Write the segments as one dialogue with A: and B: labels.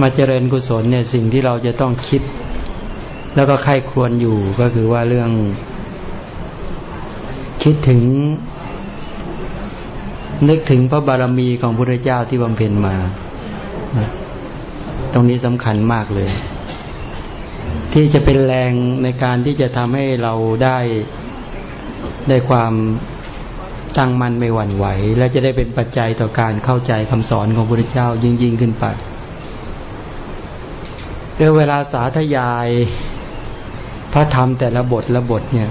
A: มาเจริญกุศลเนี่ยสิ่งที่เราจะต้องคิด แล้วก็ใครควรอยู่ก็คือว่าเรื่อง คิดถึง นึกถึงพระบารมีของพระเจ้าที่บำเพ็ญมา ตรงนี้สำคัญมากเลย ที่จะเป็นแรงในการที่จะทำให้เราได้ได้ความตั้งมั่นไม่หวั่นไหว และจะได้เป็นปัจจัยต่อการเข้าใจคำสอนของพระเจ้ายิ่งยิ่งขึ้นไป เรื่องเวลาสาธยาย พระธรรมแต่ละบทละบทเนี่ย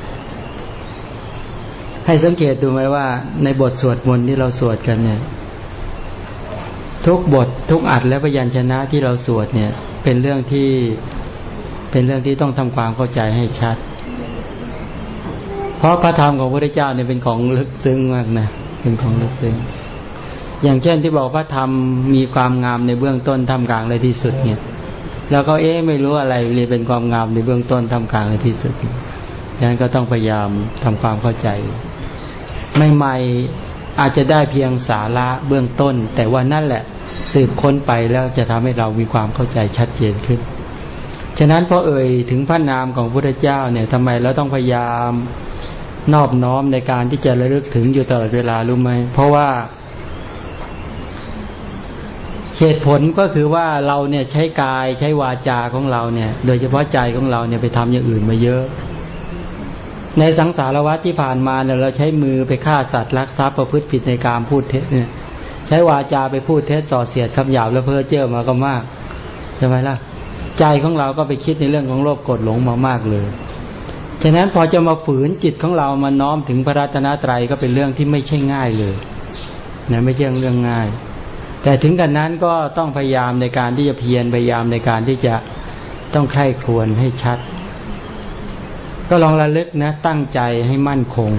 A: ให้สังเกตดูไหมว่า ในบทสวดมนต์ที่เราสวดกันเนี่ย ทุกบททุกอัดและพยัญชนะที่เราสวดเนี่ย เป็นเรื่องที่เป็นเรื่องที่ต้องทำความเข้าใจให้ชัด เพราะพระธรรมของพระเจ้าเนี่ยเป็นของลึกซึ้งมากนะเป็นของลึกซึ้งอย่างเช่นที่บอกพระธรรมมีความงามในเบื้องต้นท่ากลางและที่สุดเนี่ย แล้วก็เอ๊ะไม่รู้อะไรเรียเป็นความงามในเบื้องต้นทำกลางในที่สุดดังนั้นก็ต้องพยายามทำความเข้าใจไม่ใหม่อาจจะได้เพียงสาระเบื้องต้น แต่ว่านั่นแหละสืบค้นไปแล้วจะทำให้เรามีความเข้าใจชัดเจนขึ้น ฉะนั้นพอเอ่ยถึงพระนามของพระเจ้าเนี่ยทำไมเราต้องพยายามนอบน้อมในการที่จะระลึกถึงอยู่ตลอดเวลารู้ไหมเพราะว่า เหตุผลก็คือว่าเราเนี่ยใช้กายใช้วาจาของเราเนี่ย โดยเฉพาะใจของเราเนี่ยไปทำอย่างอื่นมาเยอะ ในสังสารวัฏที่ผ่านมาเนี่ยเราใช้มือไปฆ่าสัตว์ลักทรัพย์ประพฤติผิดในการพูดเท็จเนี่ยใช้วาจาไปพูดเท็จส่อเสียดคำหยาบและเพ้อเจ้อมาก็มากใช่ไหมล่ะ ใจของเราก็ไปคิดในเรื่องของโลภกดหลงมามากเลยฉะนั้นพอจะมาฝืนจิตของเรามาน้อมถึงพระรัตนตรัยก็เป็นเรื่องที่ไม่ใช่ง่ายเลยนะไม่ใช่เรื่องง่าย แต่ถึงกันนั้นก็ต้องพยายามในการที่จะเพียรพยายามในการที่จะต้องใคร่ครวญให้ชัด ก็ลองระลึกนะ ตั้งใจให้มั่นคง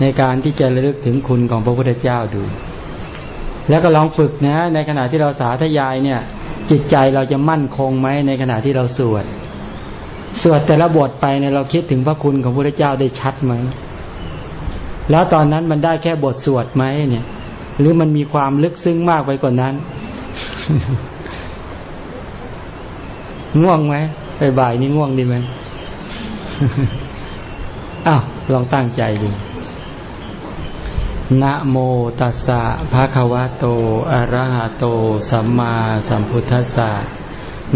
A: ในการที่จะระลึกถึงคุณของพระพุทธเจ้าดู แล้วก็ลองฝึกนะ ในขณะที่เราสาธยายเนี่ย จิตใจเราจะมั่นคงไหมในขณะที่เราสวดสวดแต่ละบทไปเนี่ยเราคิดถึงพระคุณของพระพุทธเจ้าได้ชัดไหมแล้วตอนนั้นมันได้แค่บทสวดไหมเนี่ย หรือมันมีความลึกซึ้งมากไปกว่านั้น ง่วงไหมไปบ่ายนี้ง่วงดีไหมอ้าวลองตั้งใจดูนะโมตัสสะภะคะวะโต อะระหะโต สัมมาสัมพุทธัสสะ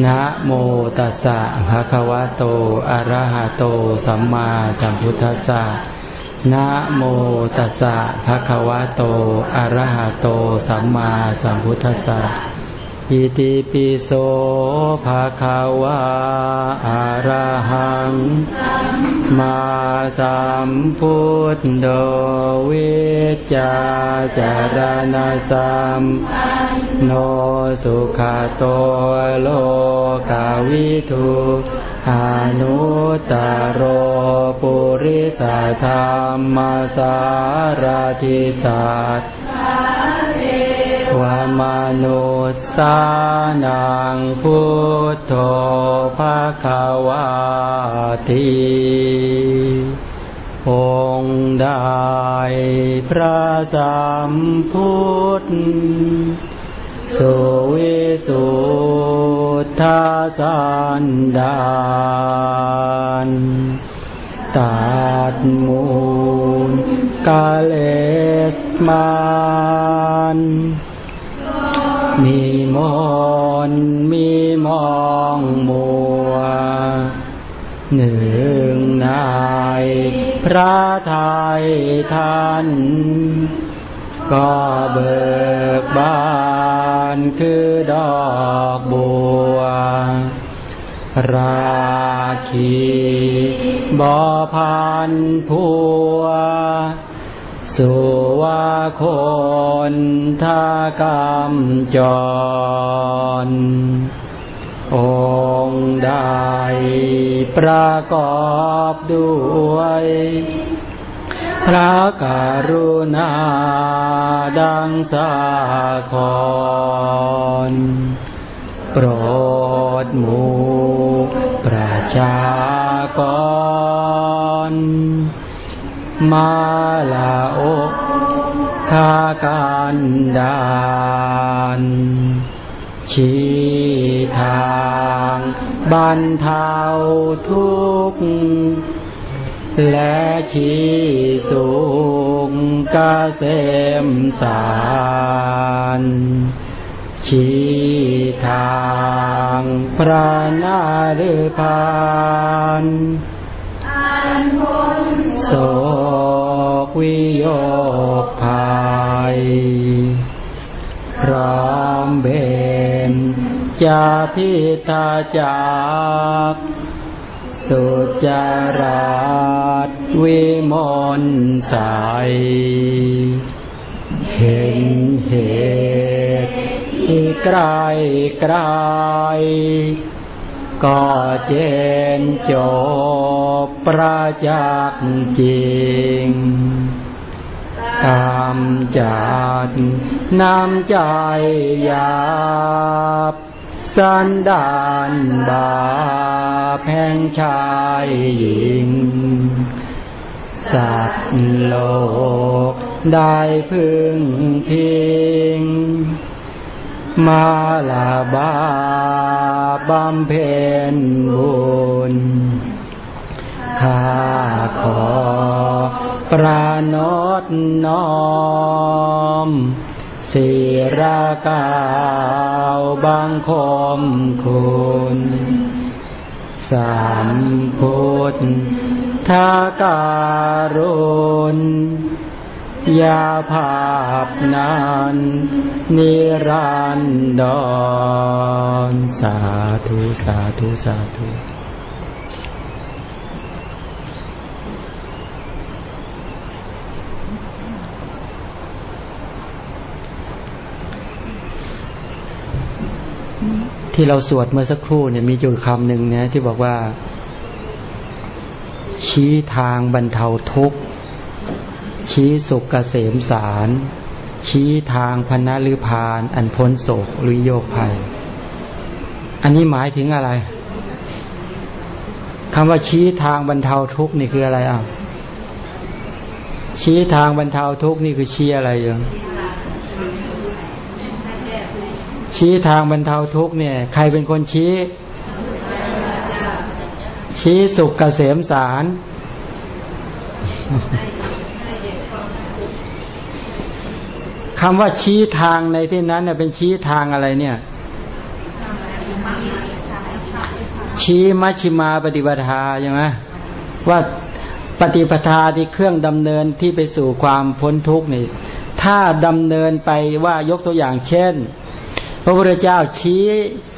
A: นะโมตัสสะภะคะวะโต อะระหะโต สัมมาสัมพุทธัสสะ นะโมตัสสะภะคะวะโต อะระหะโต สัมมาสัมพุทธัสสะอิติปิโสภะคะวะอะระหัง มาสัมพุทโธวิจาจารณสัมโนสุขโตโลกาวิทุ อนุตโรปุริสธรรมสารทิสัตวามนุสสานังพุทโธภาควาทีองได้พระสัมพุทธ สุวิสุทธาสันดานตัดมูลกาเลสมานมีมนมีมองมัว หนึ่งนาย พระไทยท่าน ก็เบิกบานคือดอกบัว ราคีบอพันผัว สุวาคนทากรรมจร องค์ได้ประกอบด้วย พระกรุณาดังสาครโปรดหมู่ประชากร มาลาโอทาการดานชชี้ทางบรรเทาทุกข์ และชี้สุขเกษมสารชี้ทางพระนาฤพานโศกวิโยคภัยพร้อมเบนจะพิทาจาก สุจารัตวิมลใส เห็นเหตุที่ไกลไกลก็เจนจบประจักษ์จริงกำจัดน้ำใจหยาบ สันดานบาปแห่งชายหญิง สัตว์โลกได้พึ่งพิง มาลาบาบำเพ็ญบุญข้าขอปราโนตน้อม ศิรากาวบังคมคุณสามพุทธาการุณยาภาพนั้นนิรันดรสาธุ สาธุ สาธุ ที่เราสวดเมื่อสักครู่เนี่ยมีอยู่คำหนึ่งเนี่ยที่บอกว่า ชี้ทางบรรเทาทุกข์ ชี้สุขเกษมสาร ชี้ทางพนะลือพาน อันพ้นโศกหรือโยกภัย อันนี้หมายถึงอะไรคำว่าชี้ทางบรรเทาทุกข์นี่คืออะไรอะชี้ทางบรรเทาทุกข์นี่คือชี้อะไรอย่าง ชี้ทางบรรเทาทุกข์เนี่ย ใครเป็นคนชี้ ชี้สุขเกษมสาร คำว่าชี้ทางในที่นั้นเนี่ยเป็นชี้ทางอะไรเนี่ย ชี้มัชชิมาปฏิปทาใช่ไหมว่าปฏิปทาที่เครื่องดำเนินที่ไปสู่ความพ้นทุกข์นี่ ถ้าดำเนินไปว่ายกตัวอย่างเช่น ระพุทธเจ้าชี้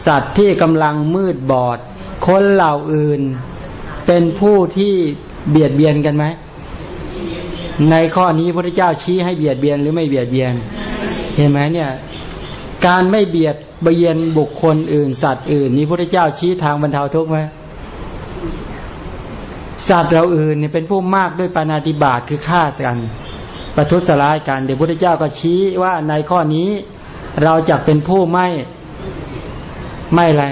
A: สัตว์ที่กำลังมืดบอด คนเหล่าอื่น เป็นผู้ที่เบียดเบียนกันไหม ในข้อนี้พระพุทธเจ้าชี้ให้เบียดเบียนหรือไม่เบียดเบียน เห็นไหมเนี่ย การไม่เบียดเบียนบุคคลอื่น สัตว์อื่น นี้พระพุทธเจ้าชี้ทางบรรเทาทุกข์ไหมสัตว์เราอื่นเนี่ยเป็นผู้มากด้วยปานาติบาตคือฆ่ากันประทุษร้ายกันเดี๋ยวพระพุทธเจ้าก็ชี้ว่าในข้อนี้ เราจะเป็นผู้ไม่ไม่อะไร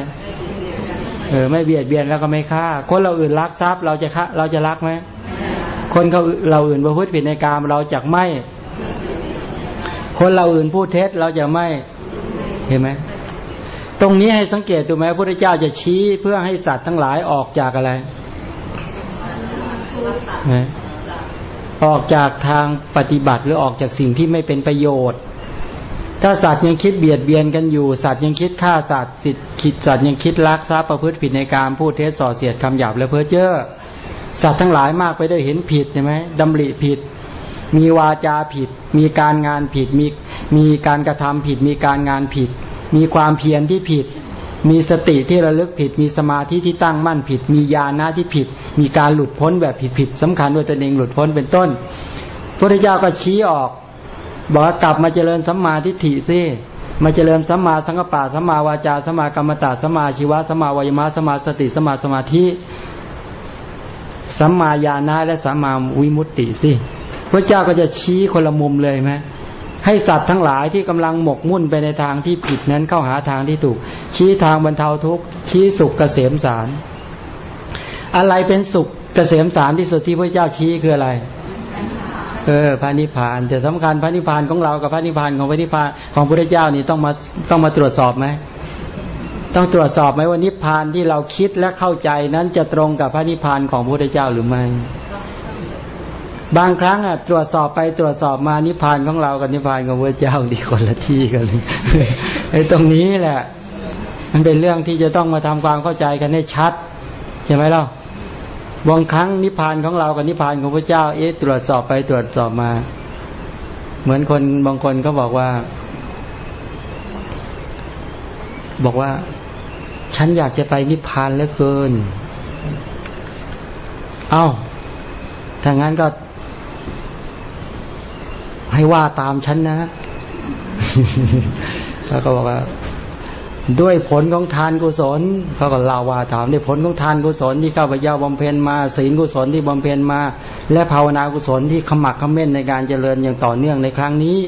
A: เออไม่เบียดเบียนแล้วก็ไม่ฆ่า คนเราอื่นรักทรัพย์ เราจะฆ่าเราจะรักไหมคนเขาเราอื่นประพฤติผิดในกามเราจะไม่ คนเราอื่นพูดเท็จเราจะไม่เห็นไหมตรงนี้ให้สังเกตดูไหมพระพุทธเจ้าจะชี้เพื่อให้สัตว์ทั้งหลายออกจากอะไรออกจากทางปฏิบัติหรือออกจากสิ่งที่ไม่เป็นประโยชน์ ถ้าสัตว์ยังคิดเบียดเบียนกันอยู่ สัตว์ยังคิดฆ่าสัตว์สิทธิ์คิดสัตว์ยังคิดลักทรัพย์ประพฤติผิดในการพูดเท็จส่อเสียดคำหยาบและเพ้อเจ้อสัตว์ทั้งหลายมากไปด้วยเห็นผิดใช่ไหมดำริผิด มีวาจาผิด มีการงานผิด มีมีการกระทำผิด มีการงานผิด มีความเพียรที่ผิด มีสติที่ระลึกผิด มีสมาธิที่ตั้งมั่นผิด มีญาณะที่ผิด มีการหลุดพ้นแบบผิดผิดสำคัญว่าตนเองหลุดพ้นเป็นต้นพระเจ้าก็ชี้ออก บอกว่ากลับมาเจริญสัมมาทิฏฐิสิมาเจริญสัมมาสังกปะสัมมาวาจาสัมมากรรมตะสัมมาชีวะสัมมาวายมะสัมมาสติสัมมาสมาธิสัมมาญาณะและสัมมาวิมุตติสิพระเจ้าก็จะชี้คนละมุมเลยไหมให้สัตว์ทั้งหลายที่กำลังหมกมุ่นไปในทางที่ผิดนั้นเข้าหาทางที่ถูก ชี้ทางบรรเทาทุกข์ชี้สุขเกษมสาร อะไรเป็นสุขเกษมสารที่สุดที่พระเจ้าชี้คืออะไร เออพระนิพพานแต่สำคัญพระนิพพานของเรากับพระนิพพานของพระนิพพานของพระเจ้านี่ต้องมาต้องมาตรวจสอบไหมต้องตรวจสอบไหมว่านิพพานที่เราคิดและเข้าใจนั้นจะตรงกับพระนิพพานของพระเจ้าหรือไม่ บางครั้งอะตรวจสอบไปตรวจสอบมานิพพานของเรากับนิพพานของพระเจ้าดีคนละที่กันไอ้ตรงนี้แหละ มันเป็นเรื่องที่จะต้องมาทำความเข้าใจกันให้ชัดใช่ไหมล่ะ บางครั้งนิพพานของเรากับนิพพานของพระเจ้า เอ๊ะตรวจสอบไปตรวจสอบมา เหมือนคนบางคนก็บอกว่า บอกว่า ฉันอยากจะไปนิพพานเหลือเกิน เอา้าถ้างั้นก็ ให้ว่าตามฉันนะแล้วก็บอกว่า ด้วยผลของทานกุศลเขาก็เล่าว่าถามด้วยผลของทานกุศลที่ข้าพเจ้าบำเพ็ญมาศีลกุศลที่บำเพ็ญมา และภาวนากุศลที่ขมักขม้นในการเจริญอย่างต่อเนื่องในครั้งนี้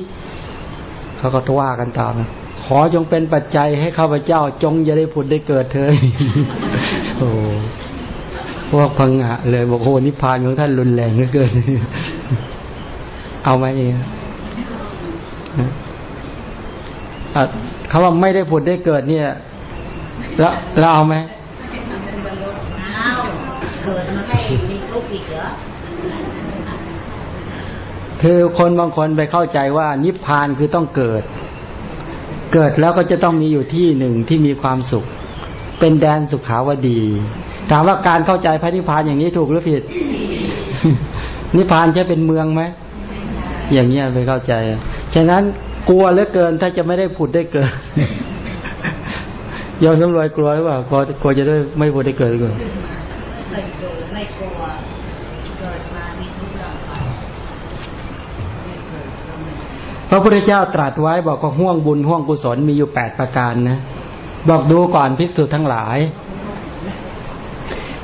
A: เขาก็ทว่ากันตามขอจงเป็นปัจจัยให้ข้าพเจ้าจงจะได้ผุดได้เกิดเถิดโอ้พวกพังงะเลยบอกโอ้นิพพานของท่านรุนแรงเหลือเกิน เอาไหมเอง เขาว่าไม่ได้ผุดได้เกิดเนี่ยแล้วเราเอาไหมเกิดมันให้มีทุกข์อีกเหรอคือคนบางคนไปเข้าใจว่า นิพพานคือต้องเกิด เกิดแล้วก็จะต้องมีอยู่ที่หนึ่งที่มีความสุข เป็นแดนสุขขาวดี ถามว่าการเข้าใจพระนิพพานอย่างนี้ถูกหรือผิด นิพพานใช่เป็นเมืองไหมอย่างเงี้ยไปเข้าใจ ฉะนั้น กลัวเหลือเกิน ถ้าจะไม่ได้ผุดได้เกิดยอมสำรวยกลัวหรือเปล่ากลัวกลัวจะได้ไม่ผุดได้เกิดหรือเปล่าไม่กลัวไม่กลัวเกิดมามีทุกอย่างพระพุทธเจ้าตรัสไว้บอกว่าห่วงบุญห่วงกุศลมีอยู่แปดประการนะ บอกดูก่อนภิกษุทั้งหลาย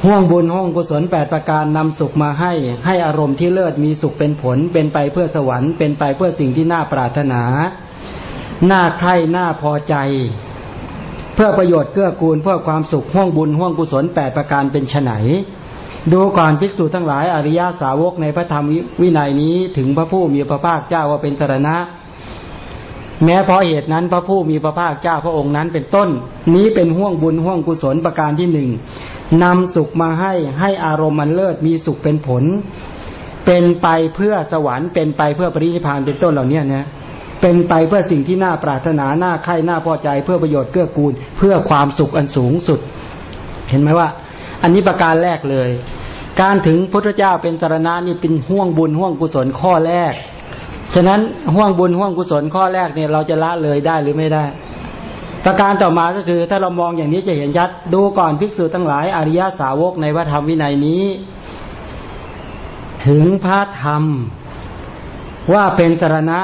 A: ห่วงบุญห่วงกุศลแปดประการนำสุขมาให้ ให้อารมณ์ที่เลิศมีสุขเป็นผล เป็นไปเพื่อสวรรค์เป็นไปเพื่อสิ่งที่น่าปรารถนาน่าใคร่น่าพอใจ เพื่อประโยชน์เกื้อกูลเพื่อความสุขห่วงบุญห่วงกุศลแปดประการเป็นไนดูก่อนภิกษุทั้งหลายอริยาสาวกในพระธรรมวินัยนี้ถึงพระผู้มีพระภาคเจ้าว่าเป็นสรณะ แม้เพราะเหตุนั้นพระผู้มีพระภาคเจ้าพระองค์นั้นเป็นต้น นี้เป็นห่วงบุญห่วงกุศลประการที่หนึ่งนำสุขมาให้ให้อารมณ์มันเลิศมีสุขเป็นผล เป็นไปเพื่อสวรรค์เป็นไปเพื่อปรินิพานเป็นต้นเหล่านี้นะเป็นไปเพื่อสิ่งที่น่าปรารถนาน่าใคร่น่าพอใจ เพื่อประโยชน์เกื้อกูล เพื่อความสุขอันสูงสุด เห็นไหมว่า อันนี้ประการแรกเลย การถึงพุทธเจ้าเป็นสารณะนี่เป็นห่วงบุญห่วงกุศลข้อแรก ฉะนั้นห่วงบุญห่วงกุศลข้อแรกเนี่ยเราจะละเลยได้หรือไม่ได้ ประการต่อมาก็คือถ้าเรามองอย่างนี้จะเห็นชัด ดูก่อนภิกษุทั้งหลายอริยสาวกในพระธรรมวินัยนี้ ถึงพระธรรมว่าเป็นสรณะ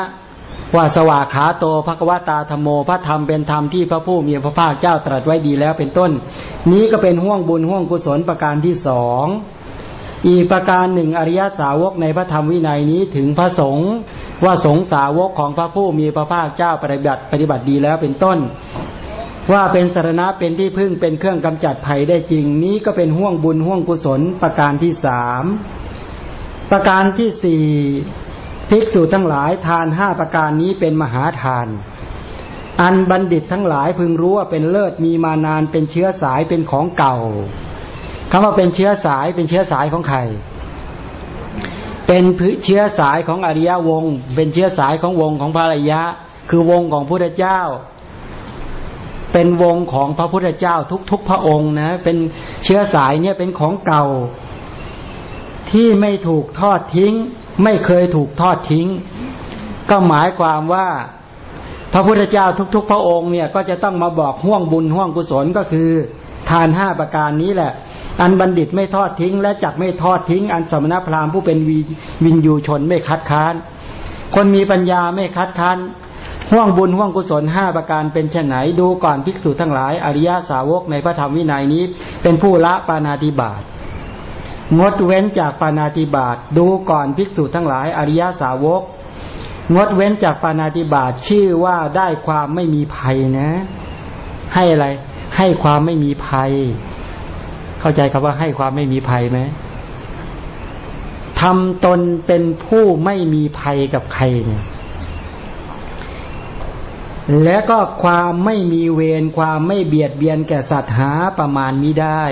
A: ว่าสวากขาโตภควตาธรรมโม พระธรรมเป็นธรรมที่พระผู้มีพระภาคเจ้าตรัสไว้ดีแล้วเป็นต้น นี้ก็เป็นห่วงบุญห่วงกุศลประการที่สองอีกประการหนึ่งอริยสาวกในพระธรรมวินัยนี้ถึงพระสงฆ์ ว่าสงสาวกของพระผู้มีพระภาคเจ้าปฏิบัติปฏิบัติดีแล้วเป็นต้น ว่าเป็นสารณะเป็นที่พึ่งเป็นเครื่องกำจัดภัยได้จริง นี้ก็เป็นห่วงบุญห่วงกุศลประการที่สามประการที่สี่ภิกษุทั้งหลายทานห้าประการนี้เป็นมหาทาน อันบัณฑิตทั้งหลายพึงรู้ว่าเป็นเลิศมีมานานเป็นเชื้อสายเป็นของเก่าคำว่าเป็นเชื้อสายเป็นเชื้อสายของใคร เป็นเชื้อสายของอริยวง เป็นเชื้อสายของวงของพระอริยะ คือวงของพระพุทธเจ้า เป็นวงของพระพุทธเจ้าทุกๆพระองค์นะ เป็นเชื้อสายเนี่ยเป็นของเก่า ที่ไม่ถูกทอดทิ้ง ไม่เคยถูกทอดทิ้ง ก็หมายความว่าพระพุทธเจ้าทุก ๆ พระองค์เนี่ยก็จะต้องมาบอกห่วงบุญห่วงกุศลก็คือ ทานห้าประการนี้แหละ อันบัณฑิตไม่ทอดทิ้ง และจักไม่ทอดทิ้ง อันสมณพราหมณ์ผู้เป็นวินยูชนไม่คัดค้าน คนมีปัญญาไม่คัดค้านห่วงบุญห่วงกุศลห้าประการเป็นเช่นไหนดูก่อนภิกษุทั้งหลาย อริยาสาวกในพระธรรมวินัยนี้ เป็นผู้ละปานาติบาตงดเว้นจากปานาติบาตดูก่อนภิกษุทั้งหลาย อริยาสาวก งดเว้นจากปานาติบาตชื่อว่าได้ความไม่มีภัยนะ ให้อะไร ให้ความไม่มีภัย เข้าใจคำว่าให้ความไม่มีภัยไหมทำตนเป็นผู้ไม่มีภัยกับใครเนี่ยและก็ความไม่มีเวรความไม่เบียดเบียนแก่สัตว์หาประมาณมิได้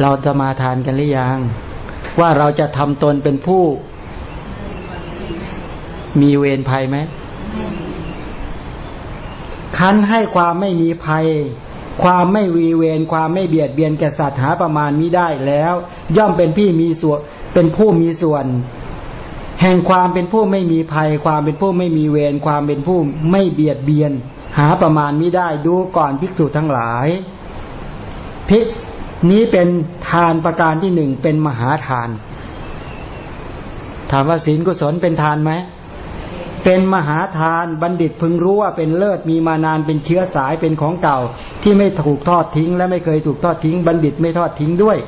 A: เราจะมาทานกันหรือยัง ว่าเราจะทำตนเป็นผู้ มีเวรภัยไหมคันให้ความไม่มีภัย ความไม่วีเวรความไม่เบียดเบียนแก่สัตว์หาประมาณมิได้แล้ว ย่อมเป็นพี่มีส่วนเป็นผู้มีส่วน แห่งความเป็นผู้ไม่มีภัย ความเป็นผู้ไม่มีเวรความเป็นผู้ไม่เบียดเบียน หาประมาณมิได้ดูก่อนภิกษุทั้งหลายภิกษุนี้เป็นทานประการที่หนึ่งเป็นมหาทาน ถามว่าศีลกุศลเป็นทานไหม เป็นมหาทานบัณฑิตพึงรู้ว่าเป็นเลิศมีมานานเป็นเชื้อสายเป็นของเก่า ที่ไม่ถูกทอดทิ้ง และไม่เคยถูกทอดทิ้ง บัณฑิตไม่ทอดทิ้งด้วย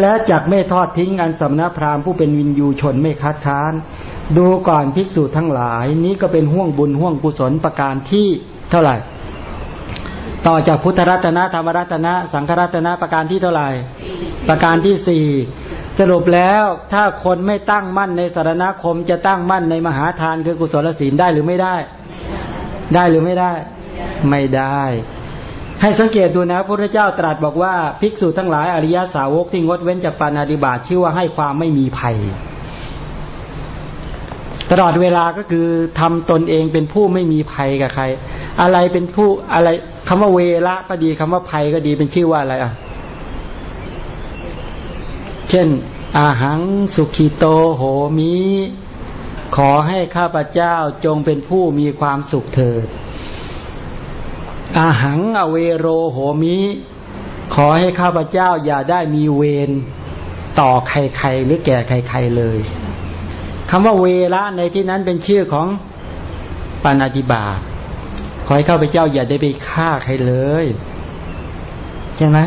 A: และจักไม่ทอดทิ้งอันสำนักพราหมณ์ผู้เป็นวิญญูชนไม่คัดค้าน ดูก่อนภิกษุทั้งหลาย นี้ก็เป็นห้วงบุญห้วงกุศลประการที่เท่าไหร่ ต่อจากพุทธรัตนะธรรมรัตนะ สังฆรัตนะประการที่เท่าไหร่ ประการที่สี่ สรุปแล้วถ้าคนไม่ตั้งมั่นในสารณคมจะตั้งมั่นในมหาทานคือกุศลศีลได้หรือไม่ได้ ได้หรือไม่ได้ ไม่ได้ ให้สังเกตดูนะพระพุทธเจ้าตรัสบอกว่าภิกษุทั้งหลายอริยสาวกที่งดเว้นจากปานาติบาตชื่อว่าให้ความไม่มีภัย ตลอดเวลาก็คือทำตนเองเป็นผู้ไม่มีภัยกับใคร อะไรเป็นผู้อะไรคำว่าเวละก็ดีคำว่าภัยก็ดีเป็นชื่อว่าอะไรอะ ช่น อาหังสุขิโตโหมิ ขอให้ข้าพเจ้าจงเป็นผู้มีความสุขเถิด อาหังอเวโรโหมิ ขอให้ข้าพเจ้าอย่าได้มีเวรต่อใครๆหรือแก่ใครๆเลยคำว่าเวละในที่นั้นเป็นชื่อของปานาติบาขอให้ข้าพเจ้าอย่าได้ไปฆ่าใครเลย ใช่ไหม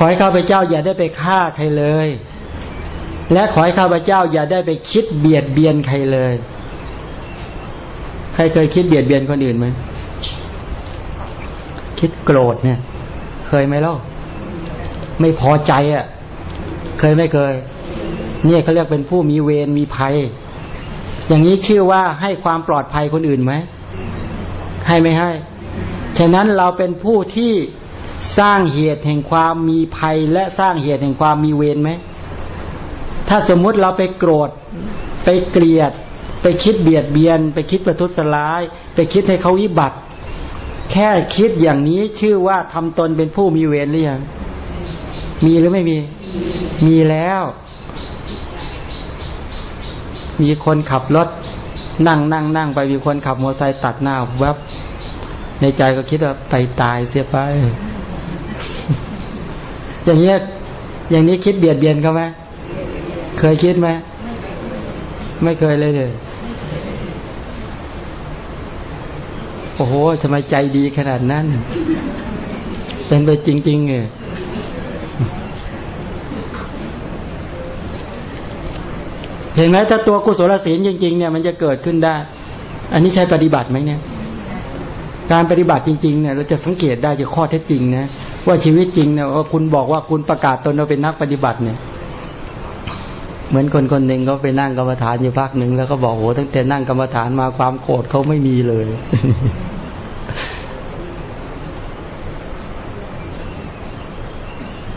A: ขอให้ข้าพเจ้าอย่าได้ไปฆ่าใครเลย และขอให้ข้าพเจ้าอย่าได้ไปคิดเบียดเบียนใครเลย ใครเคยคิดเบียดเบียนคนอื่นไหมคิดโกรธเนี่ย เคยไหมล่ะไม่พอใจอะ เคยไม่เคย เนี่ยเขาเรียกเป็นผู้มีเวรมีภัย อย่างนี้ชื่อว่าให้ความปลอดภัยคนอื่นไหมให้ไม่ให้ ฉะนั้นเราเป็นผู้ที่ สร้างเหตุแห่งความมีภัย และสร้างเหตุแห่งความมีเวรไหม ถ้าสมมุติเราไปโกรธ ไปเกลียด ไปคิดเบียดเบียน ไปคิดประทุษร้าย ไปคิดให้เขาวิบัติ แค่คิดอย่างนี้ชื่อว่าทำตนเป็นผู้มีเวรหรือยัง มีหรือไม่มี มีแล้ว มีคนขับรถ นั่งนั่งนั่งไปมีคนขับมอเตอร์ไซค์ตัดหน้าแวบในใจก็คิดว่าไปตายเสียไป อย่างเงี้ยอย่างนี้คิดเบียดเบียนเขาไหมเคยคิดไหมไม่เคยเลยเลยโอ้โหทำไมใจดีขนาดนั้น เป็นไปจริงๆเอเห็นไหมถ้าตัวกุศลศีลจริง ๆ เนี่ยมันจะเกิดขึ้นได้ อันนี้ใช้ปฏิบัติไหมเนี่ย การปฏิบัติจริง ๆ เนี่ย เราจะสังเกตได้จากข้อเท็จจริงนะ ว่าชีวิตจริงเนี่ยว่าคุณบอกว่าคุณประกาศตนว่าเป็นนักปฏิบัติเนี่ย เหมือนคนคนหนึ่งเขาไปนั่งกรรมฐานอยู่พักหนึ่งแล้วก็บอกโหตั้งแต่นั่งกรรมฐานมาความโกรธเขาไม่มีเลย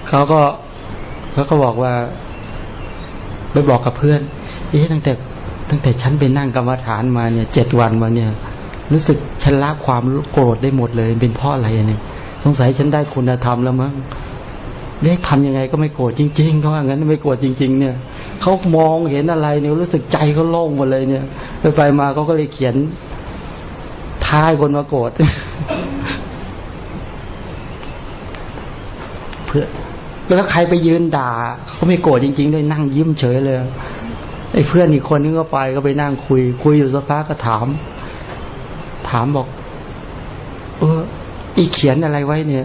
A: เขาก็เขาก็บอกว่าไปบอกกับเพื่อนเอ๊ะตั้งแต่ ตั้งแต่ฉันไปนั่งกรรมฐานมาเนี่ยเจ็ดวันมาเนี่ย รู้สึกฉันละความโกรธได้หมดเลย เป็นเพราะอะไรเนี่ย สงสัยฉันได้คุณธรรมแล้วมั้งได้ทำยังไงก็ไม่โกรธจริง ๆเขาว่างั้นไม่โกรธจริง ๆ เนี่ยเขามองเห็นอะไรเนี่ยรู้สึกใจเขาโล่งหมดเลยเนี่ย ไปไปมาเขาก็เลยเขียนท้ายคนมาโกรธเพื่อแล้วใครไปยืนด่าเขาไม่โกรธจริง ๆ ด้วยนั่งยิ้มเฉยเลยไอ้เพื่อนอีกคนนึงก็ไปก็ไปนั่งคุย คุยอยู่สักพักก็ถาม ถามบอก เออ อีเขียนอะไรไว้เนี่ย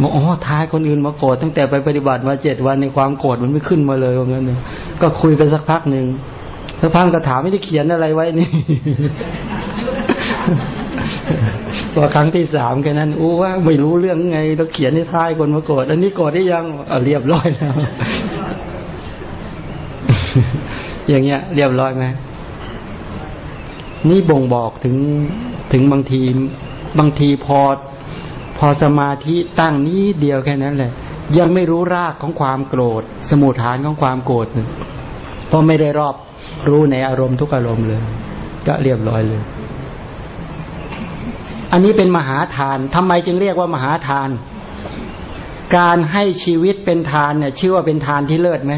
A: บอกอ๋อท้ายคนอื่นมาโกรธตั้งแต่ไปปฏิบัติมาเจ็ดวันในความโกรธมันไม่ขึ้นมาเลยว่างั้นเนี่ยก็คุยไปสักพักหนึ่งสักพักก็ถามไม่ได้เขียนอะไรไว้นี่พอครั้งที่สามแค่นั้นอู้ว่าไม่รู้เรื่องไงต้องเขียนในท้ายคนมาโกรธอันนี้โกรธได้ยังเอาเรียบร้อยแล้วอย่างเงี้ย เรียบร้อยไหมนี่บ่งบอกถึงถึงบางทีบางทีพอพ อสมาธิตั้งนี้เดียวแค่นั้นแหละ ยังไม่รู้รากของความโกรธ สมุทฐานของความโกรธเพราะไม่ได้รอบรู้ในอารมณ์ทุกอารมณ์เลย ก็เรียบร้อยเลย อันนี้เป็นมหาทานทำไมจึงเรียกว่ามหาทาน การให้ชีวิตเป็นทานเนี่ย ชื่อว่าเป็นทานที่เลิศไหม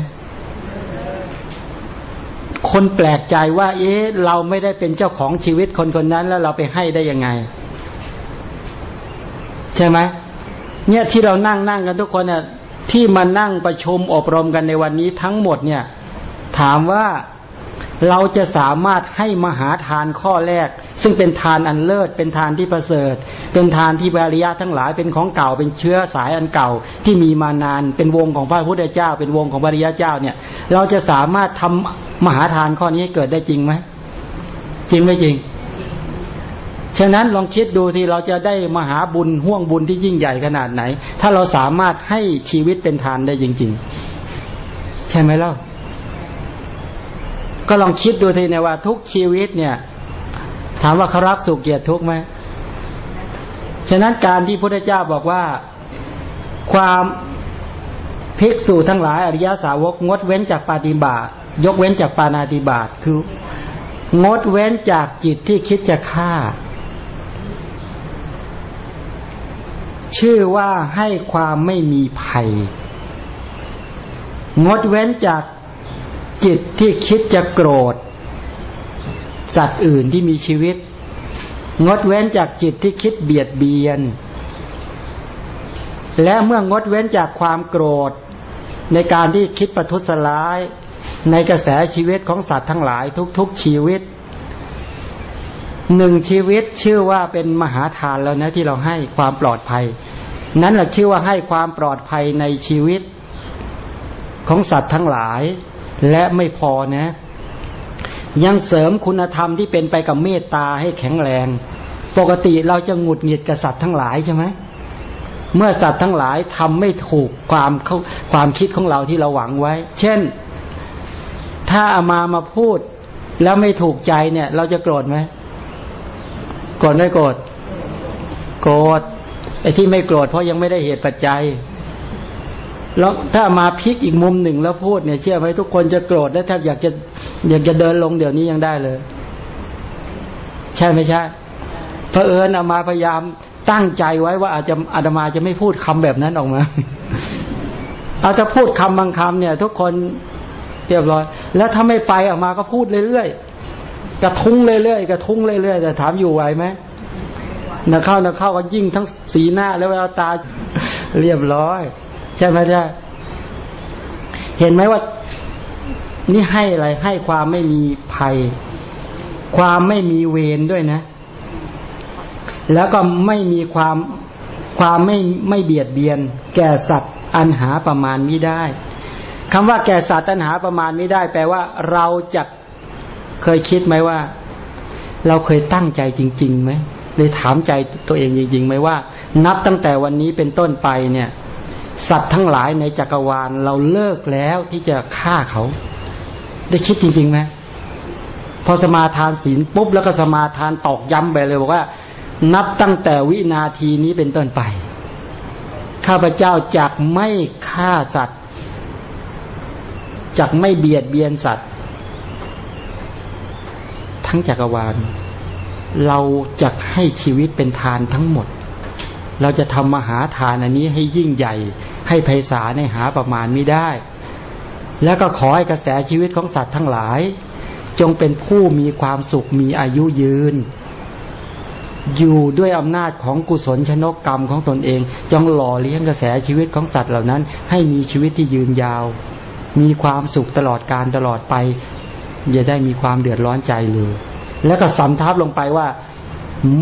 A: คนแปลกใจว่า เอ๊ะ เราไม่ได้เป็นเจ้าของชีวิตคนคนนั้น แล้วเราไปให้ได้ยังไง ใช่ไหมเนี่ยที่เรานั่งนั่งกันทุกคนเนี่ยที่มานั่งประชุมอบรมกันในวันนี้ทั้งหมดเนี่ย ถามว่าเราจะสามารถให้มหาทานข้อแรก ซึ่งเป็นทานอันเลิศ เป็นทานที่ประเสริฐ เป็นทานที่บริยะทั้งหลายเป็นของเก่าเป็นเชื้อสายอันเก่าที่มีมานาน เป็นวงของพระพุทธเจ้า เป็นวงของบริยะเจ้าเนี่ย เราจะสามารถทำมหาทานข้อนี้ให้เกิดได้จริงไหมจริงไม่จริง ฉะนั้นลองคิดดูที่เราจะได้มหาบุญห่วงบุญที่ยิ่งใหญ่ขนาดไหน ถ้าเราสามารถให้ชีวิตเป็นทานได้จริง ๆ ใช่ไหมเล่า ก็ลองคิดดูทีนะว่า ทุกชีวิตเนี่ย ถามว่าเขารักสุขเกียรติทุกไหมฉะนั้นการที่พระเจ้าบอกว่าความภิกษุทั้งหลายอริยสาวกงดเว้นจากปาฏิบาตยกเว้นจากปานาติบาตคืองดเว้นจากจิตที่คิดจะฆ่า ชื่อว่าให้ความไม่มีภัย งดเว้นจากจิตที่คิดจะโกรธ สัตว์อื่นที่มีชีวิต งดเว้นจากจิตที่คิดเบียดเบียน และเมื่องดเว้นจากความโกรธ ในการที่คิดประทุษร้าย ในกระแสชีวิตของสัตว์ทั้งหลายทุกๆชีวิตหนึ่งชีวิตชื่อว่าเป็นมหาทานแล้วนะที่เราให้ความปลอดภัย นั้นแหละชื่อว่าให้ความปลอดภัยในชีวิตของสัตว์ทั้งหลาย และไม่พอนะ ยังเสริมคุณธรรมที่เป็นไปกับเมตตาให้แข็งแรง ปกติเราจะหงุดหงิดกับสัตว์ทั้งหลายใช่ไหมเมื่อสัตว์ทั้งหลายทำไม่ถูกความความคิดของเราที่เราหวังไว้ เช่น ถ้าอามามาพูดแล้วไม่ถูกใจเนี่ย เราจะโกรธไหมโกรธไม่โกรธโกรธ ไอ้ที่ไม่โกรธเพราะยังไม่ได้เหตุปัจจัย แล้วถ้ามาพลิกอีกมุมหนึ่งแล้วพูดเนี่ย เชื่อไหมทุกคนจะโกรธและแทบอยากจะอยากจะเดินลงเดี๋ยวนี้ยังได้เลย ใช่ไม่ใช่พระเอิญอามาพยายามตั้งใจไว้ว่าอาจจะอาตมาจะไม่พูดคำแบบนั้นออกมาอาจจะพูดคำบางคำเนี่ย ทุกคนเรียบร้อย แล้วถ้าไม่ไปออกมาก็พูดเรื่อยๆกระทุ้งเรื่อยๆกระทุ้งเรื่อยๆแต่ถามอยู่ไหวไหม นักเข้านักเข้าก็ยิ่งทั้งสีหน้าแล้วเวลาตาเรียบร้อย ใช่ไหมใช่เห็นไหมว่า นี่ให้อะไรให้ความไม่มีภัย ความไม่มีเวรด้วยนะ แล้วก็ไม่มีความความไม่ไม่เบียดเบียน แก่สัตว์อันหาประมาณไม่ได้คำว่าแก่สัตว์อันหาประมาณไม่ได้ แปลว่า เราจะเคยคิดไหมว่า เราเคยตั้งใจจริงๆไหม เลยถามใจตัวเองจริงๆไหมว่า นับตั้งแต่วันนี้เป็นต้นไปเนี่ย สัตว์ทั้งหลายในจักรวาลเราเลิกแล้วที่จะฆ่าเขา ได้คิดจริงๆไหมพอสมาทานศีลปุ๊บแล้วก็สมาทานตอกย้ำไปเลยบอกว่า นับตั้งแต่วินาทีนี้เป็นต้นไป ข้าพเจ้าจักไม่ฆ่าสัตว์จักไม่เบียดเบียนสัตว์ ทั้งจักรวาล เราจะให้ชีวิตเป็นทานทั้งหมด เราจะทำมหาทานอันนี้ให้ยิ่งใหญ่ ให้ไพศาลในหาประมาณไม่ได้ แล้วก็ขอให้กระแสชีวิตของสัตว์ทั้งหลาย จงเป็นผู้มีความสุขมีอายุยืน อยู่ด้วยอำนาจของกุศลชนกกรรมของตนเอง จงหล่อเลี้ยงกระแสชีวิตของสัตว์เหล่านั้น ให้มีชีวิตที่ยืนยาว มีความสุขตลอดการตลอดไป อย่าได้มีความเดือดร้อนใจเลย แล้วก็สำทับลงไปว่า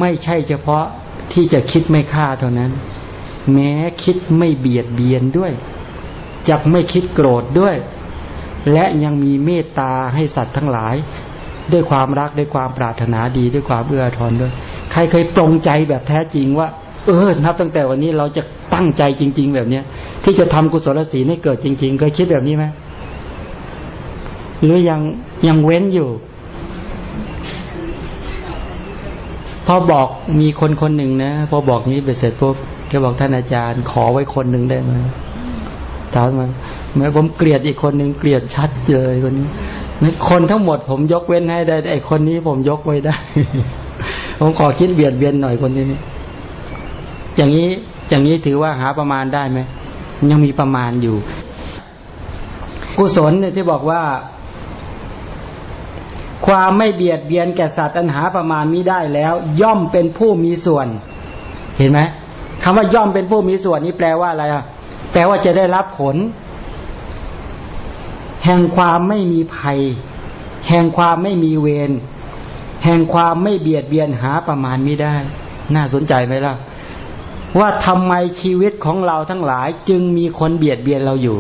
A: ไม่ใช่เฉพาะที่จะคิดไม่ฆ่าเท่านั้น แม้คิดไม่เบียดเบียนด้วยจะไม่คิดโกรธด้วย และยังมีเมตตาให้สัตว์ทั้งหลาย ด้วยความรักด้วยความปรารถนาดีด้วยความเอื้อทอนด้วย ใครเคยปรงใจแบบแท้จริงว่า เออนับตั้งแต่วันนี้เราจะตั้งใจจริง ๆ แบบเนี้ย ที่จะทำกุศลศีลให้เกิดจริง ๆ เคยคิดแบบนี้ไหมหรือยังยังเว้นอยู่ พอบอกมีคนคนหนึ่งนะพอบอกนี้ไปเสร็จปุ๊บแกบอกท่านอาจารย์ ขอไว้คนหนึ่งได้ไหมถามมาเมื่อผมเกลียดอีกคนหนึ่งเกลียดชัดเลยคนนี้คนทั้งหมดผมยกเว้นให้ได้ไอ้คนนี้ผมยกไว้ได้ ผมขอคิดเบียดเบียนหน่อยคนนี้นี่อย่างนี้อย่างนี้ถือว่าหาประมาณได้ไหมยังมีประมาณอยู่ กุศลเนี่ยที่บอกว่า ความไม่เบียดเบียนแก่สัตว์อันหาประมาณมิได้แล้ว ย่อมเป็นผู้มีส่วน เห็นไหมคำว่าย่อมเป็นผู้มีส่วนนี้แปลว่าอะไรอะ แปลว่าจะได้รับผล แห่งความไม่มีภัย แห่งความไม่มีเวรแห่งความไม่เบียดเบียนหาประมาณมิได้ น่าสนใจไหมล่ะ ว่าทำไมชีวิตของเราทั้งหลาย จึงมีคนเบียดเบียนเราอยู่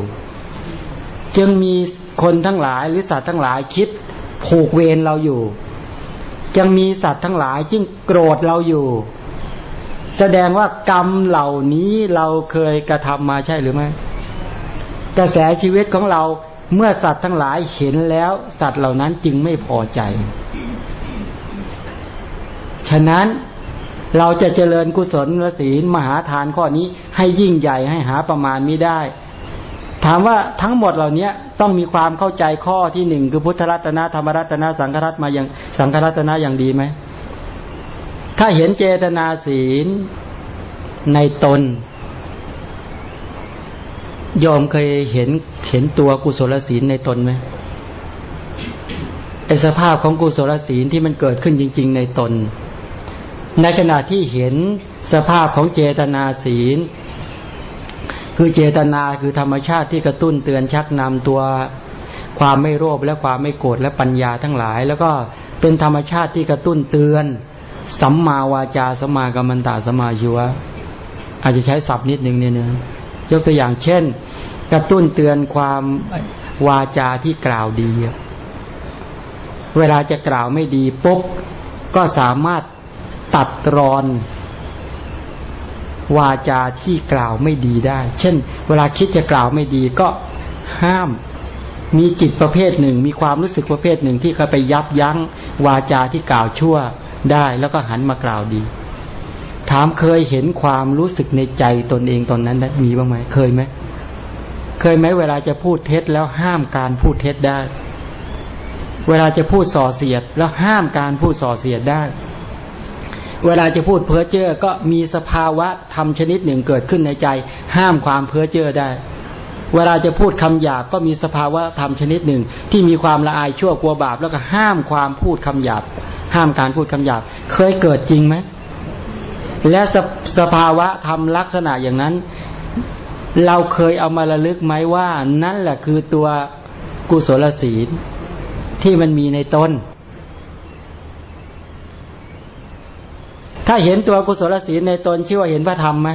A: จึงมีคนทั้งหลายหรือสัตว์ทั้งหลายคิด ผูกเวรเราอยู่ ยังมีสัตว์ทั้งหลายจึงโกรธเราอยู่ แสดงว่ากรรมเหล่านี้เราเคยกระทำมาใช่หรือไม่กระแสชีวิตของเราเมื่อสัตว์ทั้งหลายเห็นแล้ว สัตว์เหล่านั้นจึงไม่พอใจ ฉะนั้นเราจะเจริญกุศลศีลมหาทานข้อนี้ให้ยิ่งใหญ่ให้หาประมาณไม่ได้ ถามว่าทั้งหมดเหล่านี้ต้องมีความเข้าใจข้อที่หนึ่งคือพุทธรัตนะธรรมรัตนะสังฆรัตมาอย่างสังฆรัตนะอย่างดีไหมถ้าเห็นเจตนาศีลในตนยอมเคยเห็นเห็นตัวกุศลศีลในตนไหมไอสภาพของกุศลศีลที่มันเกิดขึ้นจริง ๆ ในตน ในขณะที่เห็นสภาพของเจตนาศีล คือเจตนาคือธรรมชาติที่กระตุ้นเตือนชักนำตัวความไม่โลภและความไม่โกรธและปัญญาทั้งหลาย แล้วก็เป็นธรรมชาติที่กระตุ้นเตือนสัมมาวาจาสัมมากัมมันตาสัมมาชีวะอาจจะใช้ศัพท์นิดนึงเนี่ยนะยกตัวอย่างเช่น กระตุ้นเตือนความวาจาที่กล่าวดี เวลาจะกล่าวไม่ดีปุ๊บก็สามารถตัดรอน วาจาที่กล่าวไม่ดีได้ เช่น เวลาคิดจะกล่าวไม่ดีก็ห้าม มีจิตประเภทหนึ่ง มีความรู้สึกประเภทหนึ่งที่เขาไปยับยั้งวาจาที่กล่าวชั่วได้ แล้วก็หันมากล่าวดี ถามเคยเห็นความรู้สึกในใจตนเองตอนนั้นมีบ้างไหมเคยไหมเคยไหมเวลาจะพูดเท็จแล้วห้ามการพูดเท็จได้ เวลาจะพูดส่อเสียด แล้วห้ามการพูดส่อเสียดได้ เวลาจะพูดเพ้อเจ้อก็มีสภาวะธรรมชนิดหนึ่งเกิดขึ้นในใจ ห้ามความเพ้อเจ้อได้ เวลาจะพูดคำหยาบก็มีสภาวะธรรมชนิดหนึ่ง ที่มีความละอายชั่วกลัวบาป แล้วก็ห้ามความพูดคำหยาบ ห้ามการพูดคำหยาบ เคยเกิดจริงไหมและสสภาวะธรรมลักษณะอย่างนั้น เราเคยเอามาระลึกไหมว่า นั่นแหละคือตัวกุศลศีลที่มันมีในตน ถ้าเห็นตัวกุศลศีลในตนชื่อว่าเห็นพระธรรมไหม